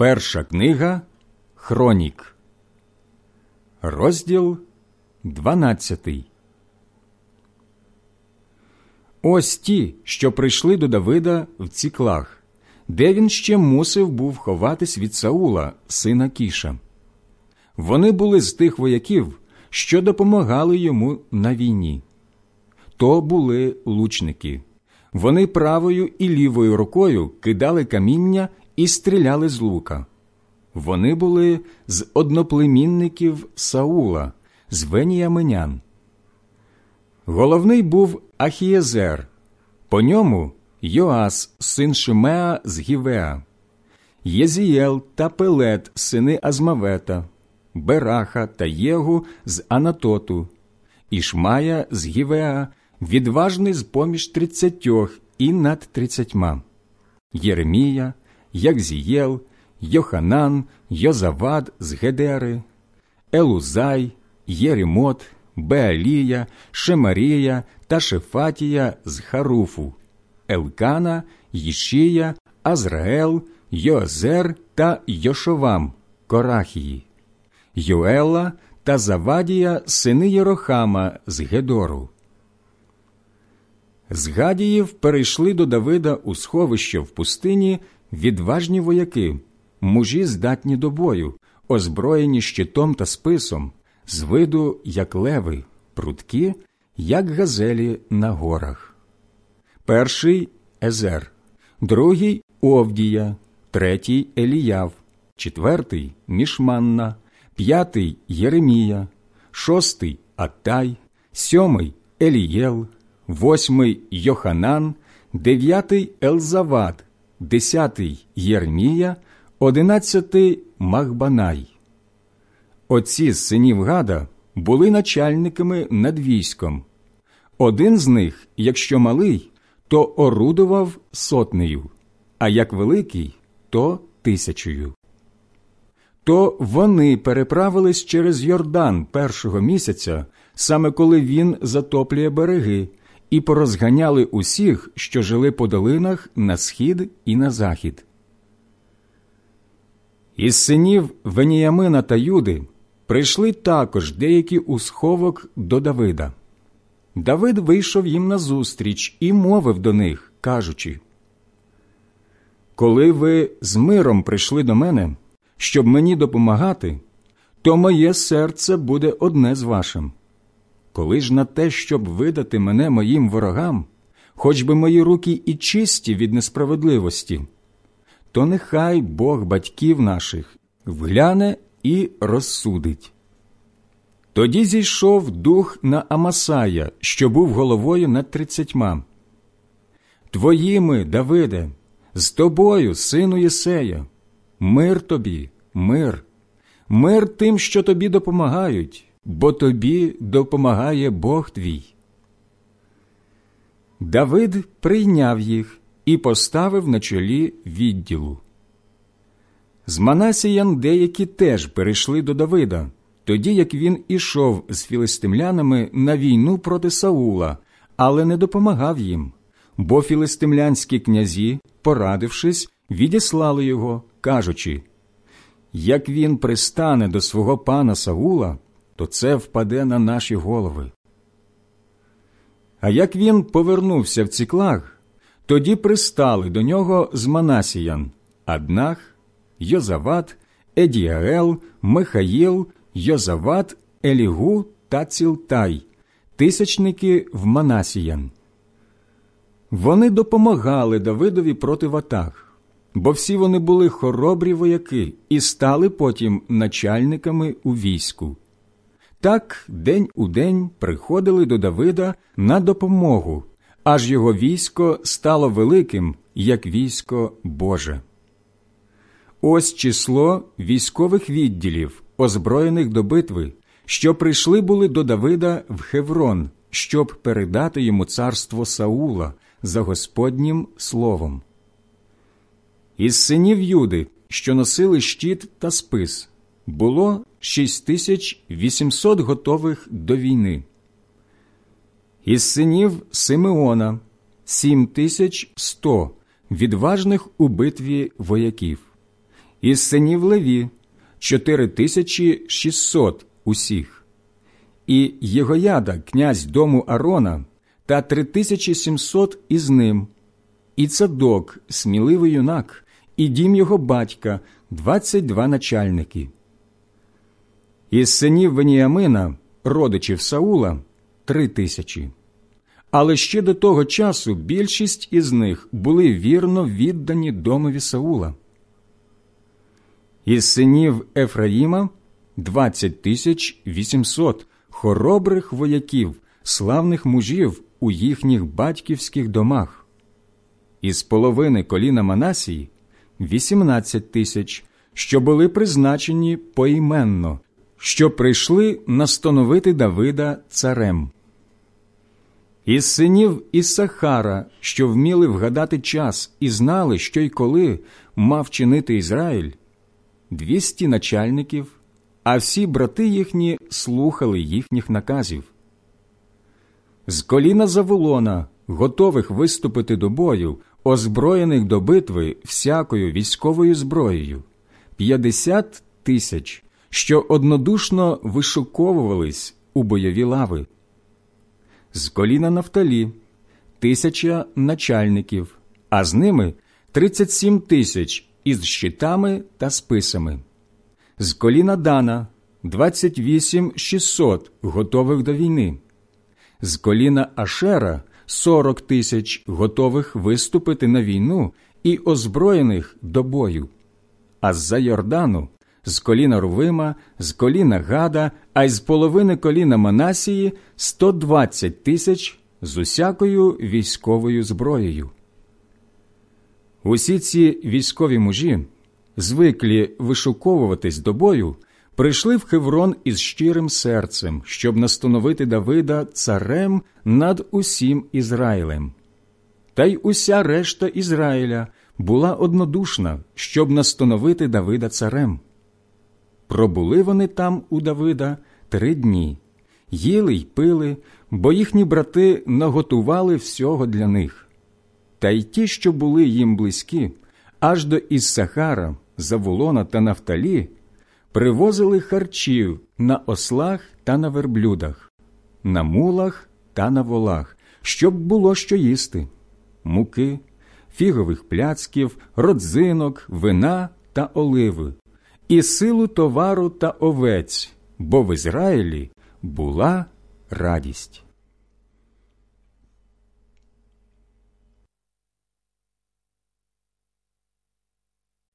Перша книга Хронік, розділ 12. Ось ті, що прийшли до Давида в ціклах, де він ще мусив був ховатись від Саула, сина Кіша. Вони були з тих вояків, що допомагали йому на війні. То були лучники. Вони правою і лівою рукою кидали каміння і стріляли з лука. Вони були з одноплемінників Саула, з Веніяминян. Головний був Ахієзер, по ньому Йоас, син Шимеа з Гівеа, Єзієл та Пелет, сини Азмавета, Бераха та Єгу з Анатоту, Ішмая з Гівеа, відважний з поміж тридцятьох і над тридцятьма, Єремія, Якзієл, Йоханан, Йозавад з Гедери, Елузай, Єремот, Беалія, Шемарія та Шефатія з Харуфу, Елкана, Їшія, Азраел, Йозер та Йошовам, Корахії, Йоела та Завадія, сини Єрохама з Гедору. З Гадіїв перейшли до Давида у сховище в пустині відважні вояки, мужі здатні до бою, озброєні щитом та списом, з виду, як леви, прутки, як газелі на горах. Перший Езер, другий Овдія, третій Еліяв, четвертий Мішманна, п'ятий Єремія, шостий Аттай, сьомий Елієл, восьмий Йоханан, дев'ятий Елзават, 10 Єрмія, 11 Махбанай. Отці з синів Гада були начальниками над військом. Один з них, якщо малий, то орудував сотнею, а як великий, то тисячею. То вони переправились через Йордан першого місяця, саме коли він затоплює береги, і порозганяли усіх, що жили по долинах на схід і на захід. Із синів Веніямина та Юди прийшли також деякі у сховок до Давида. Давид вийшов їм назустріч і мовив до них, кажучи: Коли ви з миром прийшли до мене, щоб мені допомагати, то моє серце буде одне з вашим. Коли ж на те, щоб видати мене моїм ворогам, хоч би мої руки і чисті від несправедливості, то нехай Бог батьків наших вгляне і розсудить. Тоді зійшов дух на Амасая, що був головою над тридцятьма. Твоїми, Давиде, з тобою, сину Єсея, мир тобі, мир, мир тим, що тобі допомагають, бо тобі допомагає Бог твій. Давид прийняв їх і поставив на чолі відділу. З Манасіян деякі теж перейшли до Давида, тоді як він ішов з філистимлянами на війну проти Саула, але не допомагав їм, бо філистимлянські князі, порадившись, відіслали його, кажучи як він пристане до свого пана Саула, то це впаде на наші голови. А як він повернувся в ціклах, тоді пристали до нього з Манасіян Аднах, Йозават, Едіаел, Михаїл, Йозават, Елігу та Цілтай, тисячники в Манасіян. Вони допомагали Давидові проти ватаг, бо всі вони були хоробрі вояки і стали потім начальниками у війську. Так день у день приходили до Давида на допомогу, аж його військо стало великим, як військо Боже. Ось число військових відділів, озброєних до битви, що прийшли були до Давида в Хеврон, щоб передати йому царство Саула за Господнім словом. Із синів Юди, що носили щит та спис, було 6800 готових до війни. Із синів Симеона 7100 відважних у битві вояків. із синів Леві чотири тисячі шістсот усіх, і Єгояда, князь дому Арона, та три тисячі сімсот із ним, і Цадок, сміливий юнак, і дім його батька, двадцять два начальники. Із синів Веніамина, родичів Саула, три тисячі. Але ще до того часу більшість із них були вірно віддані домові Саула. Із синів Ефраїма двадцять тисяч вісімсот хоробрих вояків, славних мужів у їхніх батьківських домах. Із половини коліна Манасії вісімнадцять тисяч, що були призначені поіменно, що прийшли настановити Давида царем. Із синів Ісахара, що вміли вгадати час і знали, що й коли мав чинити Ізраїль, двісті начальників, а всі брати їхні слухали їхніх наказів. З коліна Заволона, готових виступити до бою, озброєних до битви всякою військовою зброєю, п'ятдесят тисяч, що однодушно вишуковувались у бойові лави. З коліна Нафталі тисяча начальників, а з ними тридцять сім тисяч із щитами та списами. З коліна Дана двадцять вісім шістсот готових до війни. З коліна Ашера сорок тисяч готових виступити на війну і озброєних до бою. А з-за Йордану з коліна Рувима, з коліна Гада, а й з половини коліна Манасії 120 тисяч з усякою військовою зброєю. Усі ці військові мужі, звиклі вишуковуватись до бою, прийшли в Хеврон із щирим серцем, щоб настановити Давида царем над усім Ізраїлем. Та й уся решта Ізраїля була однодушна, щоб настановити Давида царем. Пробули вони там у Давида три дні, їли й пили, бо їхні брати наготували всього для них. Та й ті, що були їм близькі, аж до Іссахара, Заволона та Нафталі, привозили харчів на ослах та на верблюдах, на мулах та на волах, щоб було що їсти. Муки, фігових пляцків, родзинок, вина та оливи, і силу товару та овець, бо в Ізраїлі була радість.